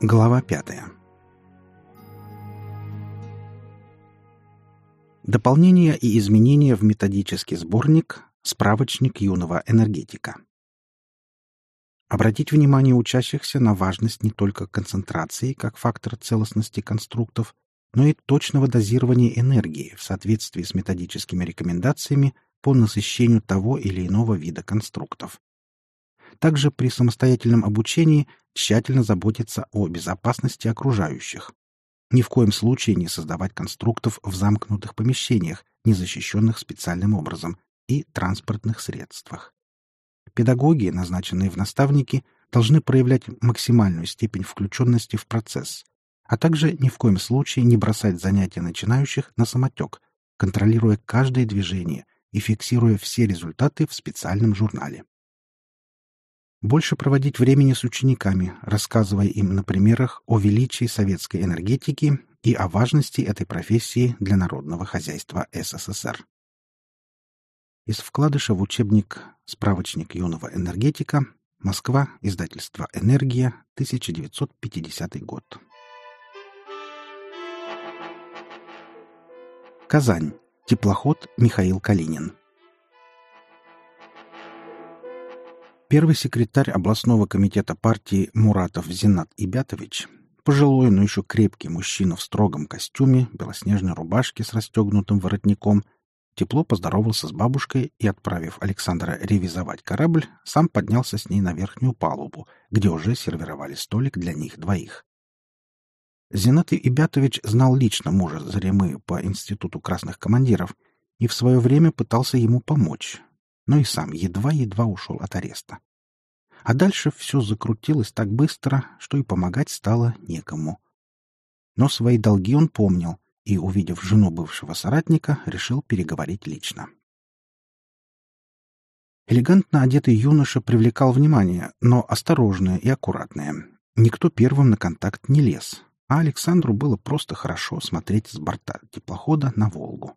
Глава пятая. Дополнения и изменения в методический сборник «Справочник юного энергетика». Обратить внимание учащихся на важность не только концентрации как фактора целостности конструктов, но и точного дозирования энергии в соответствии с методическими рекомендациями по насыщению того или иного вида конструктов. Также при самостоятельном обучении тщательно заботиться о безопасности окружающих. Ни в коем случае не создавать конструктов в замкнутых помещениях, не защищенных специальным образом, и транспортных средствах. Педагоги, назначенные в наставники, должны проявлять максимальную степень включенности в процесс, а также ни в коем случае не бросать занятия начинающих на самотек, контролируя каждое движение и фиксируя все результаты в специальном журнале больше проводить времени с учениками, рассказывая им на примерах о величии советской энергетики и о важности этой профессии для народного хозяйства СССР. Из вкладыша в учебник «Справочник юного энергетика», Москва, издательство «Энергия», 1950 год. Казань. Теплоход Михаил Калинин. Первый секретарь областного комитета партии Муратов Зинат Ибятович, пожилой, но еще крепкий мужчина в строгом костюме, белоснежной рубашке с расстегнутым воротником, тепло поздоровался с бабушкой и, отправив Александра ревизовать корабль, сам поднялся с ней на верхнюю палубу, где уже сервировали столик для них двоих. Зинат Ибятович знал лично мужа Заремы по Институту красных командиров и в свое время пытался ему помочь, но и сам едва-едва ушел от ареста. А дальше все закрутилось так быстро, что и помогать стало некому. Но свои долги он помнил и, увидев жену бывшего соратника, решил переговорить лично. Элегантно одетый юноша привлекал внимание, но осторожное и аккуратное. Никто первым на контакт не лез, а Александру было просто хорошо смотреть с борта теплохода на Волгу.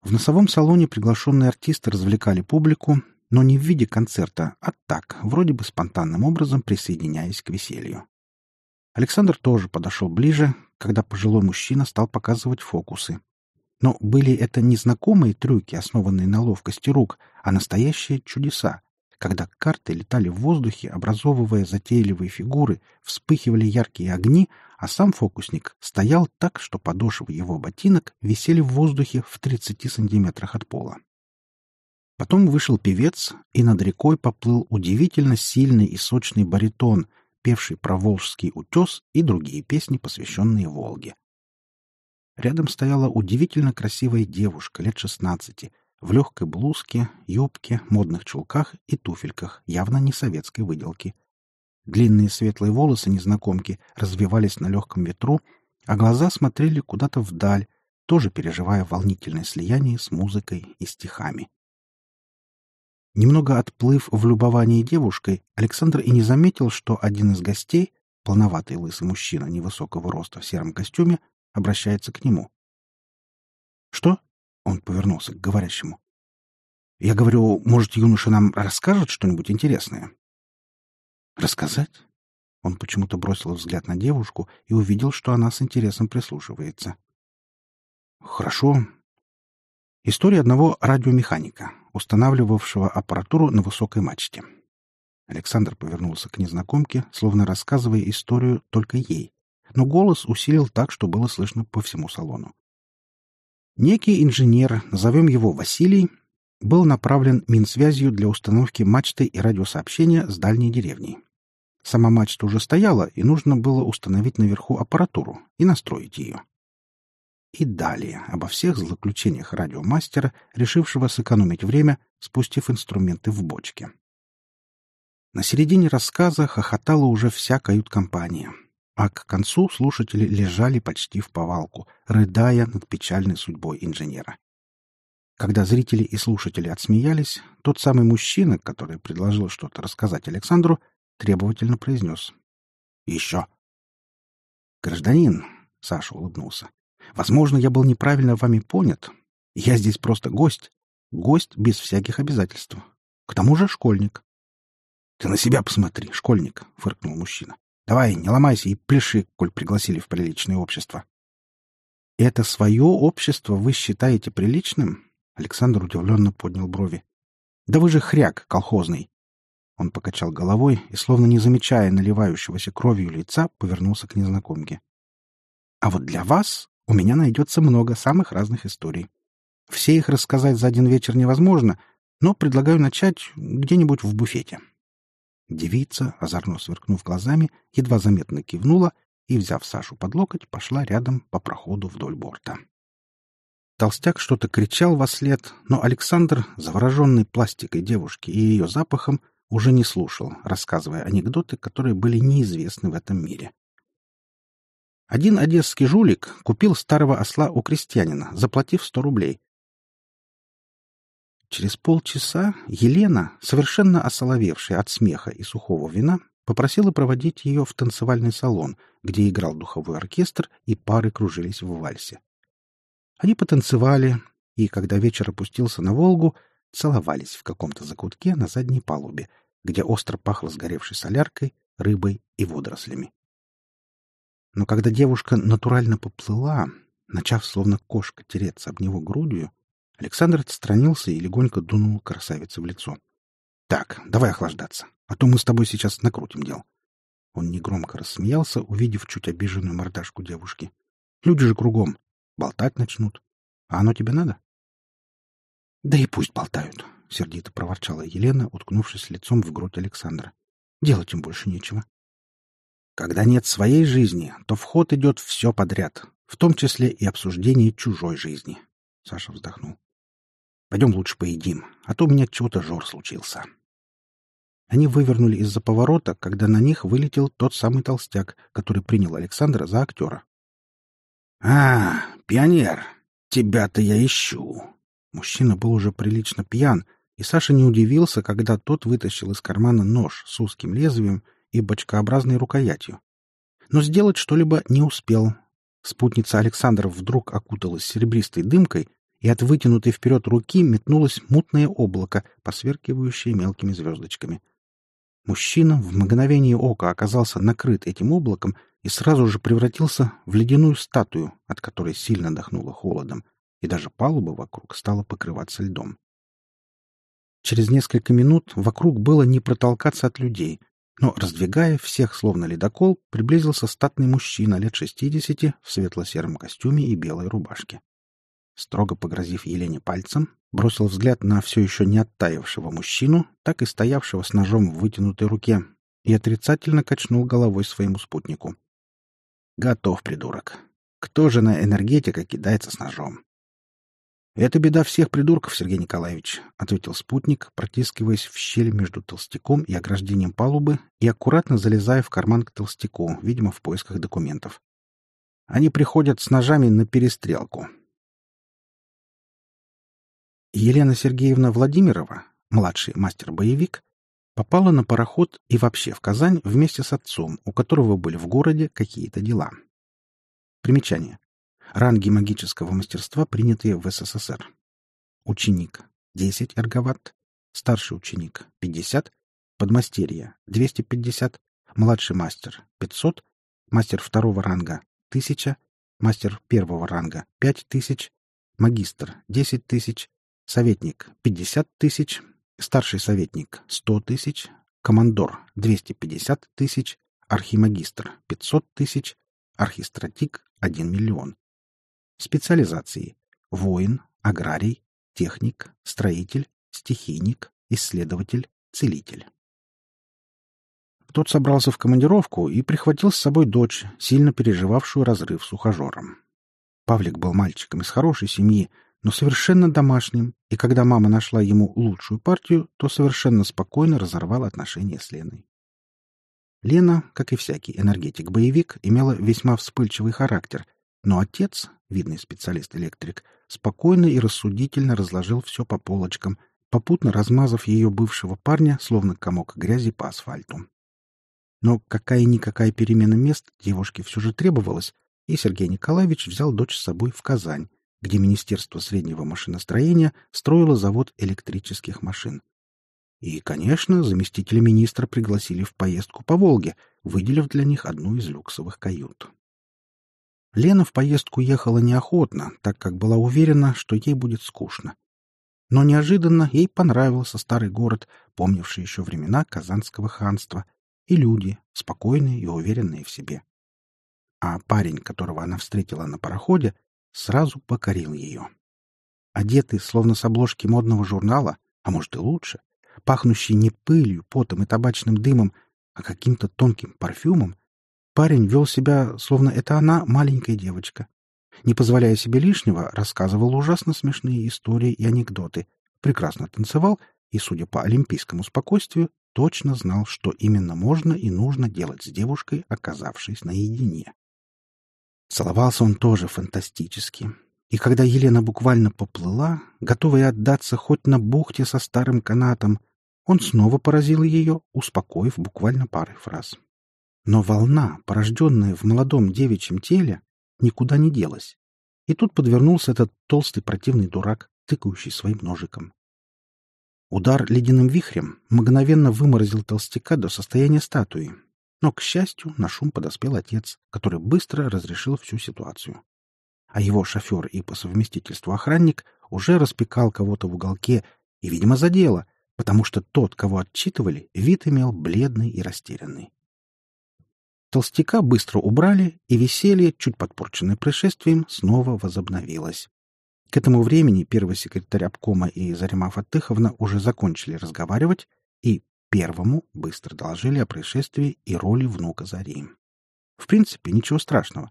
В носовом салоне приглашенные артисты развлекали публику, но не в виде концерта, а так, вроде бы спонтанным образом присоединяясь к веселью. Александр тоже подошел ближе, когда пожилой мужчина стал показывать фокусы. Но были это не знакомые трюки, основанные на ловкости рук, а настоящие чудеса, когда карты летали в воздухе, образовывая затейливые фигуры, вспыхивали яркие огни, а сам фокусник стоял так, что подошвы его ботинок висели в воздухе в 30 сантиметрах от пола. Потом вышел певец, и над рекой поплыл удивительно сильный и сочный баритон, певший про Волжский утес и другие песни, посвященные Волге. Рядом стояла удивительно красивая девушка лет шестнадцати, в легкой блузке, юбке, модных чулках и туфельках, явно не советской выделки. Длинные светлые волосы незнакомки развивались на легком ветру, а глаза смотрели куда-то вдаль, тоже переживая волнительное слияние с музыкой и стихами. Немного отплыв в любовании девушкой, Александр и не заметил, что один из гостей, полноватый лысый мужчина невысокого роста в сером костюме, обращается к нему. «Что?» Он повернулся к говорящему. «Я говорю, может, юноша нам расскажет что-нибудь интересное?» «Рассказать?» Он почему-то бросил взгляд на девушку и увидел, что она с интересом прислушивается. «Хорошо. История одного радиомеханика, устанавливавшего аппаратуру на высокой мачте». Александр повернулся к незнакомке, словно рассказывая историю только ей, но голос усилил так, что было слышно по всему салону. Некий инженер, назовем его Василий, был направлен Минсвязью для установки мачты и радиосообщения с дальней деревней. Сама мачта уже стояла, и нужно было установить наверху аппаратуру и настроить ее. И далее обо всех злоключениях радиомастера, решившего сэкономить время, спустив инструменты в бочке. На середине рассказа хохотала уже вся кают-компания — а к концу слушатели лежали почти в повалку, рыдая над печальной судьбой инженера. Когда зрители и слушатели отсмеялись, тот самый мужчина, который предложил что-то рассказать Александру, требовательно произнес. «Еще». «Гражданин», — Саша улыбнулся, — «возможно, я был неправильно вами понят. Я здесь просто гость. Гость без всяких обязательств. К тому же школьник». «Ты на себя посмотри, школьник», — фыркнул мужчина. Давай, не ломайся и пляши, коль пригласили в приличное общество. Это свое общество вы считаете приличным? Александр удивленно поднял брови. Да вы же хряк колхозный. Он покачал головой и, словно не замечая наливающегося кровью лица, повернулся к незнакомке. А вот для вас у меня найдется много самых разных историй. Все их рассказать за один вечер невозможно, но предлагаю начать где-нибудь в буфете. Девица, озорно сверкнув глазами, едва заметно кивнула и, взяв Сашу под локоть, пошла рядом по проходу вдоль борта. Толстяк что-то кричал во след, но Александр, завороженный пластикой девушки и ее запахом, уже не слушал, рассказывая анекдоты, которые были неизвестны в этом мире. Один одесский жулик купил старого осла у крестьянина, заплатив сто рублей. Через полчаса Елена, совершенно осоловевшая от смеха и сухого вина, попросила проводить ее в танцевальный салон, где играл духовой оркестр и пары кружились в вальсе. Они потанцевали, и, когда вечер опустился на Волгу, целовались в каком-то закутке на задней палубе, где остро пахло сгоревшей соляркой, рыбой и водорослями. Но когда девушка натурально поплыла, начав словно кошка тереться об него грудью, Александр отстранился и легонько дунул красавице в лицо. «Так, давай охлаждаться, а то мы с тобой сейчас накрутим дел». Он негромко рассмеялся, увидев чуть обиженную мордашку девушки. «Люди же кругом. Болтать начнут. А оно тебе надо?» «Да и пусть болтают», — сердито проворчала Елена, уткнувшись лицом в грудь Александра. «Делать им больше нечего». Когда нет своей жизни, то в ход идет все подряд, в том числе и обсуждение чужой жизни. Саша вздохнул. Пойдем лучше поедим, а то у меня чего-то жор случился. Они вывернули из-за поворота, когда на них вылетел тот самый толстяк, который принял Александра за актера. — А, пионер, тебя-то я ищу. Мужчина был уже прилично пьян, и Саша не удивился, когда тот вытащил из кармана нож с узким лезвием и бочкообразной рукоятью. Но сделать что-либо не успел. Спутница Александра вдруг окуталась серебристой дымкой, и от вытянутой вперед руки метнулось мутное облако, посверкивающее мелкими звездочками. Мужчина в мгновение ока оказался накрыт этим облаком и сразу же превратился в ледяную статую, от которой сильно дохнуло холодом, и даже палуба вокруг стала покрываться льдом. Через несколько минут вокруг было не протолкаться от людей, но, раздвигая всех словно ледокол, приблизился статный мужчина лет шестидесяти в светло-сером костюме и белой рубашке. Строго погрозив Елене пальцем, бросил взгляд на все еще не оттаившего мужчину, так и стоявшего с ножом в вытянутой руке, и отрицательно качнул головой своему спутнику. «Готов, придурок. Кто же на энергетика кидается с ножом?» «Это беда всех придурков, Сергей Николаевич», — ответил спутник, протискиваясь в щель между толстяком и ограждением палубы и аккуратно залезая в карман к толстяку, видимо, в поисках документов. «Они приходят с ножами на перестрелку». Елена Сергеевна Владимирова, младший мастер-боевик, попала на пароход и вообще в Казань вместе с отцом, у которого были в городе какие-то дела. Примечание. Ранги магического мастерства, принятые в СССР. Ученик — 10 эрговатт, старший ученик — 50, подмастерье — 250, младший мастер — 500, мастер второго ранга — 1000, мастер первого ранга — 5000, магистр — 10 тысяч, советник — 50 тысяч, старший советник — 100 тысяч, командор — 250 тысяч, архимагистр — 500 тысяч, архистратик — 1 миллион. Специализации. Воин, аграрий, техник, строитель, стихийник, исследователь, целитель. Тот собрался в командировку и прихватил с собой дочь, сильно переживавшую разрыв с ухажером. Павлик был мальчиком из хорошей семьи, но совершенно домашним, и когда мама нашла ему лучшую партию, то совершенно спокойно разорвал отношения с Леной. Лена, как и всякий энергетик-боевик, имела весьма вспыльчивый характер, но отец, видный специалист-электрик, спокойно и рассудительно разложил все по полочкам, попутно размазав ее бывшего парня, словно комок грязи по асфальту. Но какая-никакая перемена мест девушке все же требовалась, и Сергей Николаевич взял дочь с собой в Казань, где Министерство среднего машиностроения строило завод электрических машин. И, конечно, заместителя министра пригласили в поездку по Волге, выделив для них одну из люксовых кают. Лена в поездку ехала неохотно, так как была уверена, что ей будет скучно. Но неожиданно ей понравился старый город, помнивший еще времена Казанского ханства, и люди, спокойные и уверенные в себе. А парень, которого она встретила на пароходе, сразу покорил ее. Одетый, словно с обложки модного журнала, а может и лучше, пахнущий не пылью, потом и табачным дымом, а каким-то тонким парфюмом, парень вел себя, словно это она маленькая девочка. Не позволяя себе лишнего, рассказывал ужасно смешные истории и анекдоты, прекрасно танцевал и, судя по олимпийскому спокойствию, точно знал, что именно можно и нужно делать с девушкой, оказавшись наедине. Целовался он тоже фантастически. И когда Елена буквально поплыла, готовая отдаться хоть на бухте со старым канатом, он снова поразил ее, успокоив буквально парой фраз. Но волна, порожденная в молодом девичьем теле, никуда не делась. И тут подвернулся этот толстый противный дурак, тыкающий своим ножиком. Удар ледяным вихрем мгновенно выморозил толстяка до состояния статуи. Но, к счастью, на шум подоспел отец, который быстро разрешил всю ситуацию. А его шофер и по совместительству охранник уже распекал кого-то в уголке и, видимо, задело — потому что тот, кого отчитывали, вид имел бледный и растерянный. Толстяка быстро убрали, и веселье, чуть подпорченное происшествием, снова возобновилось. К этому времени первый секретарь обкома и Зарима Фатыховна уже закончили разговаривать, и первому быстро доложили о происшествии и роли внука Зари. В принципе, ничего страшного.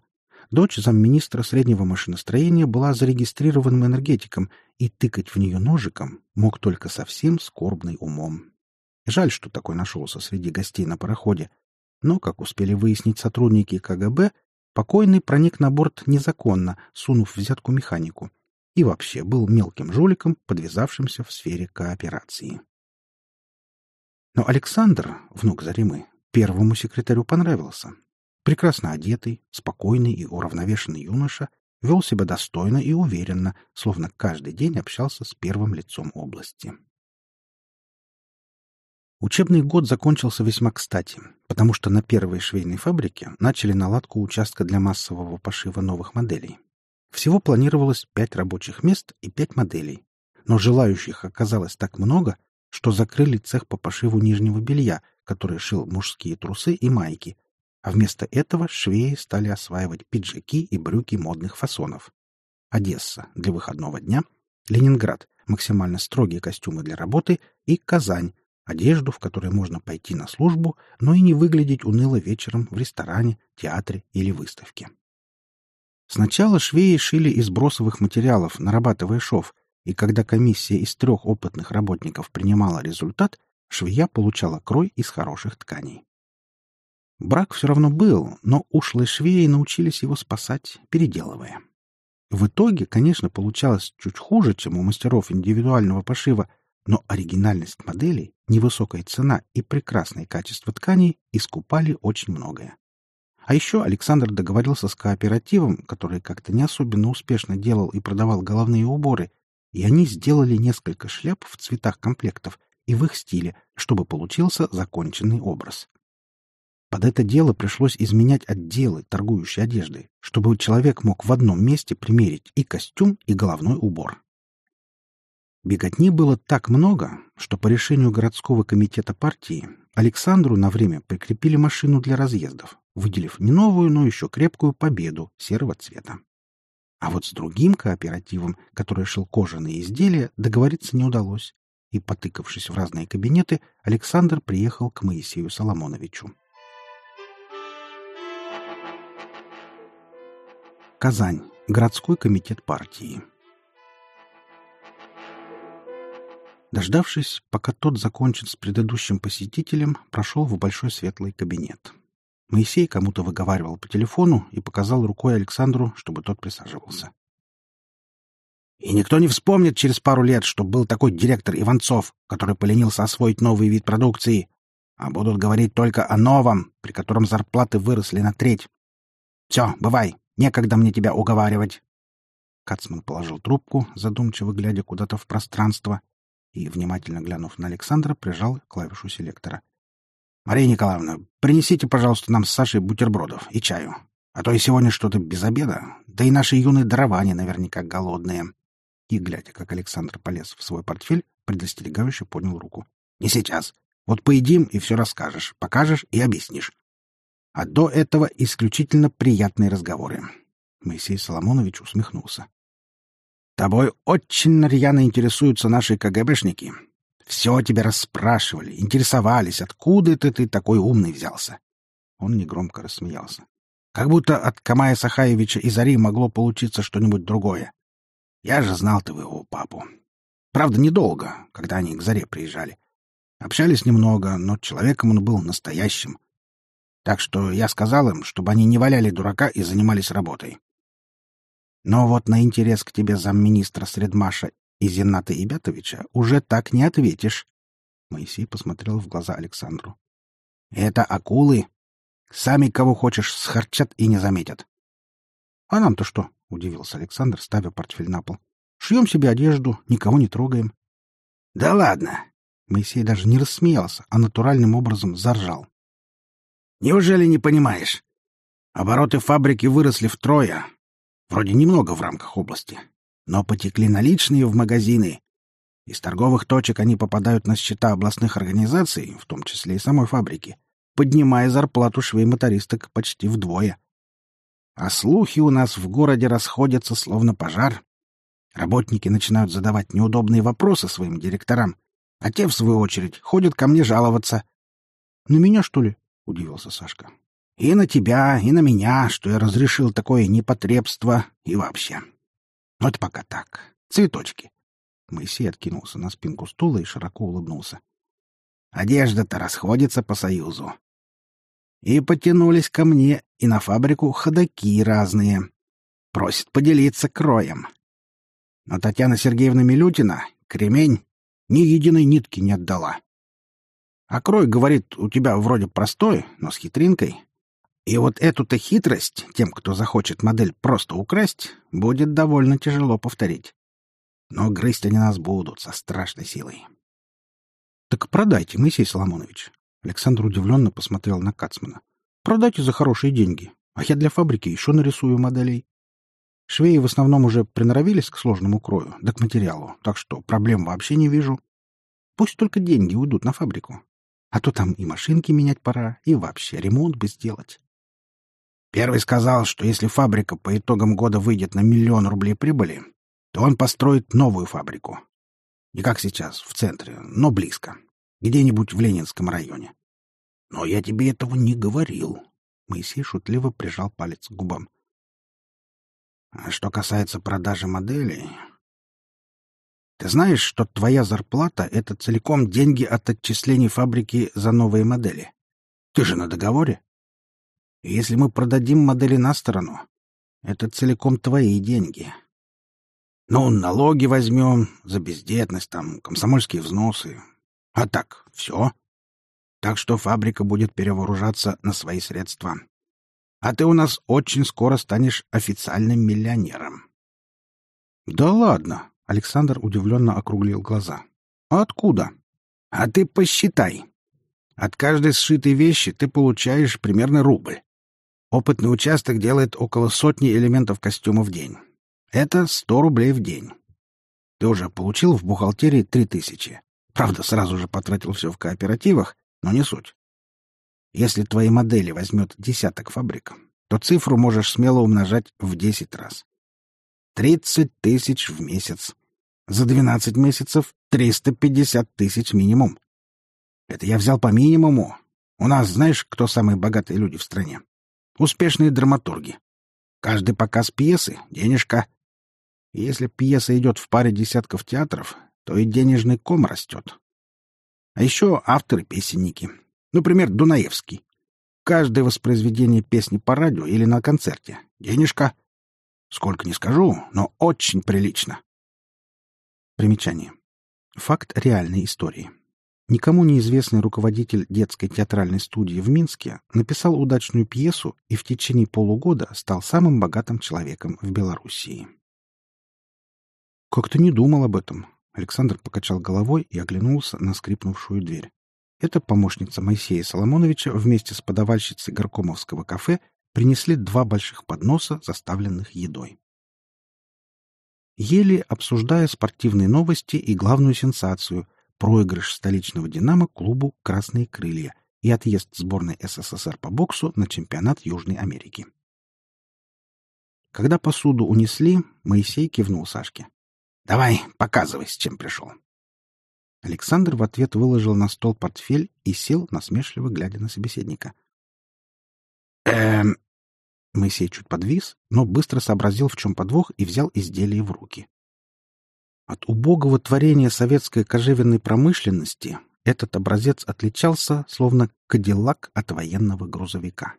Дочь замминистра среднего машиностроения была зарегистрированным энергетиком, и тыкать в нее ножиком мог только совсем скорбный умом. Жаль, что такой нашелся среди гостей на пароходе. Но, как успели выяснить сотрудники КГБ, покойный проник на борт незаконно, сунув взятку механику, и вообще был мелким жуликом, подвязавшимся в сфере кооперации. Но Александр, внук Заримы, первому секретарю понравился. Прекрасно одетый, спокойный и уравновешенный юноша вел себя достойно и уверенно, словно каждый день общался с первым лицом области. Учебный год закончился весьма кстати, потому что на первой швейной фабрике начали наладку участка для массового пошива новых моделей. Всего планировалось пять рабочих мест и пять моделей, но желающих оказалось так много, что закрыли цех по пошиву нижнего белья, который шил мужские трусы и майки, а вместо этого швеи стали осваивать пиджаки и брюки модных фасонов. Одесса для выходного дня, Ленинград максимально строгие костюмы для работы и Казань одежду, в которой можно пойти на службу, но и не выглядеть уныло вечером в ресторане, театре или выставке. Сначала швеи шили из бросовых материалов, нарабатывая шов, и когда комиссия из трех опытных работников принимала результат, швея получала крой из хороших тканей. Брак все равно был, но ушлые швеи научились его спасать, переделывая. В итоге, конечно, получалось чуть хуже, чем у мастеров индивидуального пошива, но оригинальность моделей, невысокая цена и прекрасное качество тканей искупали очень многое. А еще Александр договорился с кооперативом, который как-то не особенно успешно делал и продавал головные уборы, и они сделали несколько шляп в цветах комплектов и в их стиле, чтобы получился законченный образ. Под это дело пришлось изменять отделы, торгующие одеждой, чтобы человек мог в одном месте примерить и костюм, и головной убор. Беготни было так много, что по решению городского комитета партии Александру на время прикрепили машину для разъездов, выделив не новую, но еще крепкую победу серого цвета. А вот с другим кооперативом, который шил кожаные изделия, договориться не удалось, и, потыкавшись в разные кабинеты, Александр приехал к Моисею Соломоновичу. Казань. Городской комитет партии. Дождавшись, пока тот закончит с предыдущим посетителем, прошел в большой светлый кабинет. Моисей кому-то выговаривал по телефону и показал рукой Александру, чтобы тот присаживался. И никто не вспомнит через пару лет, что был такой директор Иванцов, который поленился освоить новый вид продукции, а будут говорить только о новом, при котором зарплаты выросли на треть. Все, бывай, Некогда мне тебя уговаривать. Кацман положил трубку, задумчиво глядя куда-то в пространство, и, внимательно глянув на Александра, прижал клавишу селектора. «Мария Николаевна, принесите, пожалуйста, нам с Сашей бутербродов и чаю. А то и сегодня что-то без обеда, да и наши юные дарования наверняка голодные». И, глядя, как Александр полез в свой портфель, предостерегающе поднял руку. «Не сейчас. Вот поедим и все расскажешь, покажешь и объяснишь. А до этого исключительно приятные разговоры». Моисей Соломонович усмехнулся. «Тобой очень рьяно интересуются наши КГБшники. Все тебя расспрашивали, интересовались, откуда ты, ты такой умный взялся. Он негромко рассмеялся. Как будто от Камая Сахаевича и Зари могло получиться что-нибудь другое. Я же знал твоего папу. Правда, недолго, когда они к Заре приезжали. Общались немного, но человеком он был настоящим. Так что я сказал им, чтобы они не валяли дурака и занимались работой. Но вот на интерес к тебе замминистра Средмаша и Зината Ибятовича уже так не ответишь. Моисей посмотрел в глаза Александру. Это акулы. Сами кого хочешь схарчат и не заметят. А нам-то что? удивился Александр, ставя портфель на пол. Шьем себе одежду, никого не трогаем. Да ладно. Моисей даже не рассмеялся, а натуральным образом заржал. Неужели не понимаешь? Обороты фабрики выросли втрое. Вроде немного в рамках области но потекли наличные в магазины. Из торговых точек они попадают на счета областных организаций, в том числе и самой фабрики, поднимая зарплату швей-мотористок почти вдвое. А слухи у нас в городе расходятся словно пожар. Работники начинают задавать неудобные вопросы своим директорам, а те, в свою очередь, ходят ко мне жаловаться. — На меня, что ли? — удивился Сашка. — И на тебя, и на меня, что я разрешил такое непотребство, и вообще. Но это пока так. Цветочки. Моисей откинулся на спинку стула и широко улыбнулся. Одежда-то расходится по союзу. И потянулись ко мне и на фабрику ходаки разные. Просит поделиться кроем. Но Татьяна Сергеевна Милютина, кремень, ни единой нитки не отдала. А крой, говорит, у тебя вроде простой, но с хитринкой. И вот эту-то хитрость тем, кто захочет модель просто украсть, будет довольно тяжело повторить. Но грызть они нас будут со страшной силой. — Так продайте, Моисей Соломонович. Александр удивленно посмотрел на Кацмана. — Продайте за хорошие деньги, а я для фабрики еще нарисую моделей. Швеи в основном уже приноровились к сложному крою, да к материалу, так что проблем вообще не вижу. Пусть только деньги уйдут на фабрику. А то там и машинки менять пора, и вообще ремонт бы сделать. Первый сказал, что если фабрика по итогам года выйдет на миллион рублей прибыли, то он построит новую фабрику. Не как сейчас, в центре, но близко. Где-нибудь в Ленинском районе. Но я тебе этого не говорил. Моисей шутливо прижал палец к губам. А что касается продажи моделей... Ты знаешь, что твоя зарплата — это целиком деньги от отчислений фабрики за новые модели? Ты же на договоре? Если мы продадим модели на сторону, это целиком твои деньги. Ну, налоги возьмем за бездетность, там, комсомольские взносы. А так, все. Так что фабрика будет перевооружаться на свои средства. А ты у нас очень скоро станешь официальным миллионером. Да ладно, Александр удивленно округлил глаза. Откуда? А ты посчитай. От каждой сшитой вещи ты получаешь примерно рубль. Опытный участок делает около сотни элементов костюма в день. Это сто рублей в день. Ты уже получил в бухгалтерии три тысячи. Правда, сразу же потратил все в кооперативах, но не суть. Если твои модели возьмет десяток фабрик, то цифру можешь смело умножать в десять раз. Тридцать тысяч в месяц. За двенадцать месяцев триста пятьдесят тысяч минимум. Это я взял по минимуму. У нас знаешь, кто самые богатые люди в стране? Успешные драматурги. Каждый показ пьесы — денежка. И если пьеса идет в паре десятков театров, то и денежный ком растет. А еще авторы-песенники. Например, Дунаевский. Каждое воспроизведение песни по радио или на концерте — денежка. Сколько не скажу, но очень прилично. Примечание. Факт реальной истории. Никому неизвестный руководитель детской театральной студии в Минске написал удачную пьесу и в течение полугода стал самым богатым человеком в Белоруссии. Как-то не думал об этом. Александр покачал головой и оглянулся на скрипнувшую дверь. Это помощница Моисея Соломоновича вместе с подавальщицей горкомовского кафе принесли два больших подноса, заставленных едой. Ели, обсуждая спортивные новости и главную сенсацию — проигрыш столичного «Динамо» клубу «Красные крылья» и отъезд сборной СССР по боксу на чемпионат Южной Америки. Когда посуду унесли, Моисей кивнул Сашке. «Давай, показывай, с чем пришел». Александр в ответ выложил на стол портфель и сел, насмешливо глядя на собеседника. «Эм...» Моисей чуть подвис, но быстро сообразил, в чем подвох, и взял изделие в руки. От убогого творения советской кожевенной промышленности этот образец отличался, словно кадиллак от военного грузовика.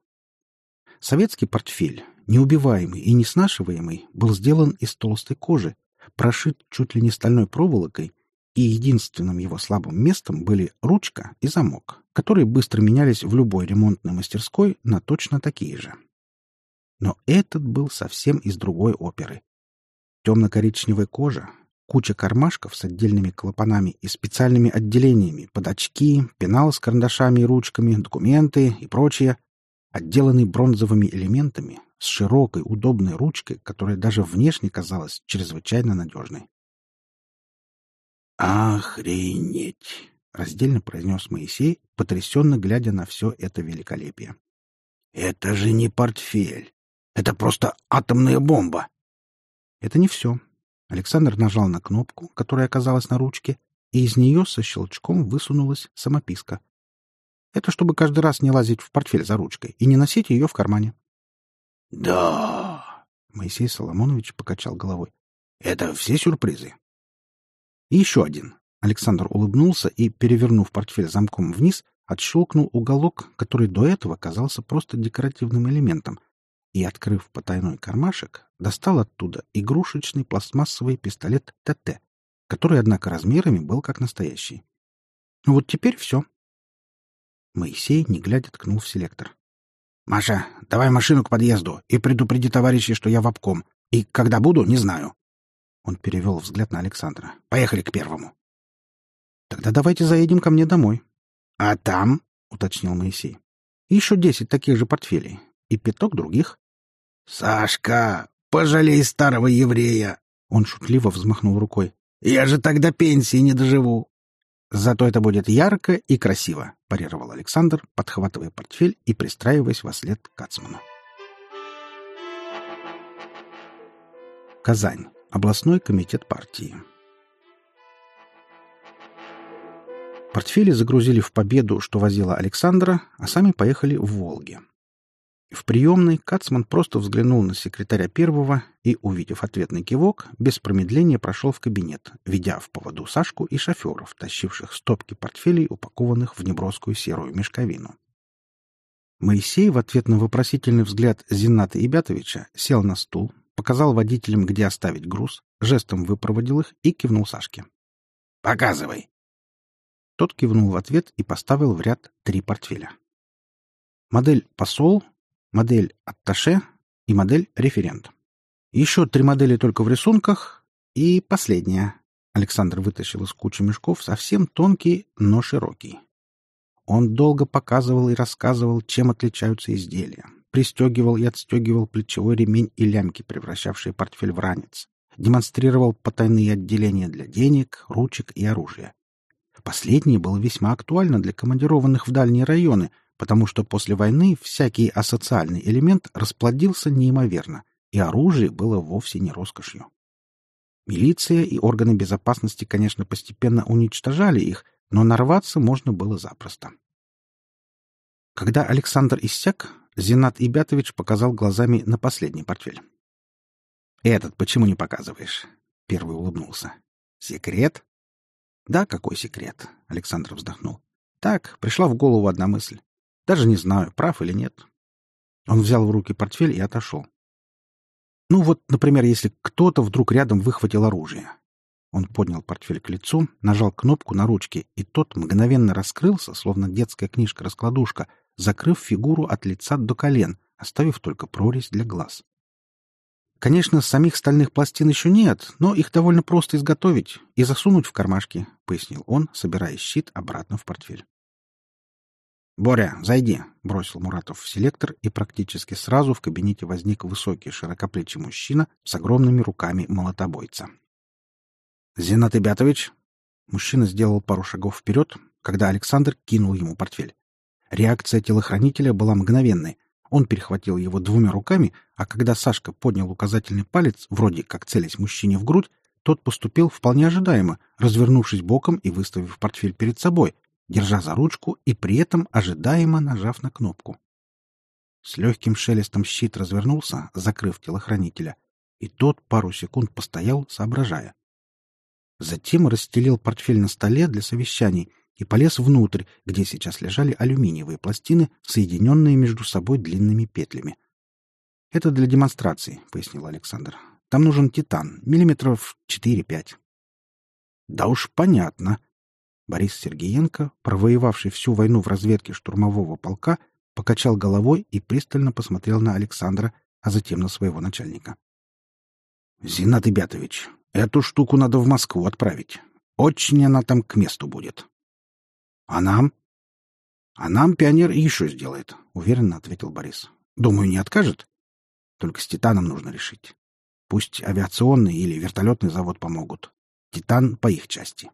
Советский портфель, неубиваемый и неснашиваемый, был сделан из толстой кожи, прошит чуть ли не стальной проволокой, и единственным его слабым местом были ручка и замок, которые быстро менялись в любой ремонтной мастерской на точно такие же. Но этот был совсем из другой оперы. Темно-коричневая кожа, куча кармашков с отдельными клапанами и специальными отделениями под очки, пенал с карандашами и ручками, документы и прочее, отделанный бронзовыми элементами, с широкой, удобной ручкой, которая даже внешне казалась чрезвычайно надежной. «Охренеть!» — раздельно произнес Моисей, потрясенно глядя на все это великолепие. «Это же не портфель! Это просто атомная бомба!» Это не все. Александр нажал на кнопку, которая оказалась на ручке, и из нее со щелчком высунулась самописка. Это чтобы каждый раз не лазить в портфель за ручкой и не носить ее в кармане. — Да, — Моисей Соломонович покачал головой. — Это все сюрпризы. И еще один. Александр улыбнулся и, перевернув портфель замком вниз, отщелкнул уголок, который до этого казался просто декоративным элементом, и, открыв потайной кармашек, достал оттуда игрушечный пластмассовый пистолет ТТ, который, однако, размерами был как настоящий. Ну вот теперь все. Моисей, не глядя, ткнул в селектор. «Маша, давай машину к подъезду и предупреди товарищей, что я в обком. И когда буду, не знаю. Он перевел взгляд на Александра. «Поехали к первому». «Тогда давайте заедем ко мне домой». «А там?» — уточнил Моисей. «Еще десять таких же портфелей. И пяток других». «Сашка, пожалей старого еврея!» Он шутливо взмахнул рукой. «Я же тогда пенсии не доживу!» «Зато это будет ярко и красиво», — парировал Александр, подхватывая портфель и пристраиваясь во след Кацмана. Казань. Областной комитет партии. Портфели загрузили в «Победу», что возила Александра, а сами поехали в «Волге». В приемной Кацман просто взглянул на секретаря первого и, увидев ответный кивок, без промедления прошел в кабинет, ведя в поводу Сашку и шоферов, тащивших стопки портфелей, упакованных в неброскую серую мешковину. Моисей в ответ на вопросительный взгляд Зината Ибятовича сел на стул, показал водителям, где оставить груз, жестом выпроводил их и кивнул Сашке. «Показывай!» Тот кивнул в ответ и поставил в ряд три портфеля. Модель «Посол», модель «Атташе» и модель «Референт». Еще три модели только в рисунках и последняя. Александр вытащил из кучи мешков совсем тонкий, но широкий. Он долго показывал и рассказывал, чем отличаются изделия, пристегивал и отстегивал плечевой ремень и лямки, превращавшие портфель в ранец, демонстрировал потайные отделения для денег, ручек и оружия. Последнее было весьма актуально для командированных в дальние районы, потому что после войны всякий асоциальный элемент расплодился неимоверно, и оружие было вовсе не роскошью. Милиция и органы безопасности, конечно, постепенно уничтожали их, но нарваться можно было запросто. Когда Александр иссяк, Зинат Ибятович показал глазами на последний портфель. «Этот почему не показываешь?» Первый улыбнулся. «Секрет?» «Да, какой секрет?» Александр вздохнул. «Так, пришла в голову одна мысль. Даже не знаю, прав или нет». Он взял в руки портфель и отошел. «Ну вот, например, если кто-то вдруг рядом выхватил оружие». Он поднял портфель к лицу, нажал кнопку на ручке, и тот мгновенно раскрылся, словно детская книжка-раскладушка, закрыв фигуру от лица до колен, оставив только прорезь для глаз. Конечно, самих стальных пластин еще нет, но их довольно просто изготовить и засунуть в кармашки, — пояснил он, собирая щит обратно в портфель. «Боря, зайди!» — бросил Муратов в селектор, и практически сразу в кабинете возник высокий широкоплечий мужчина с огромными руками молотобойца. «Зинат Ибятович!» Мужчина сделал пару шагов вперед, когда Александр кинул ему портфель. Реакция телохранителя была мгновенной. Он перехватил его двумя руками, а когда Сашка поднял указательный палец, вроде как целясь мужчине в грудь, тот поступил вполне ожидаемо, развернувшись боком и выставив портфель перед собой — держа за ручку и при этом ожидаемо нажав на кнопку. С легким шелестом щит развернулся, закрыв телохранителя, и тот пару секунд постоял, соображая. Затем расстелил портфель на столе для совещаний и полез внутрь, где сейчас лежали алюминиевые пластины, соединенные между собой длинными петлями. «Это для демонстрации», — пояснил Александр. «Там нужен титан, миллиметров четыре-пять». «Да уж понятно», Борис Сергеенко, провоевавший всю войну в разведке штурмового полка, покачал головой и пристально посмотрел на Александра, а затем на своего начальника. — Зинат Ибятович, эту штуку надо в Москву отправить. Очень она там к месту будет. — А нам? — А нам пионер еще сделает, — уверенно ответил Борис. — Думаю, не откажет. Только с Титаном нужно решить. Пусть авиационный или вертолетный завод помогут. Титан по их части.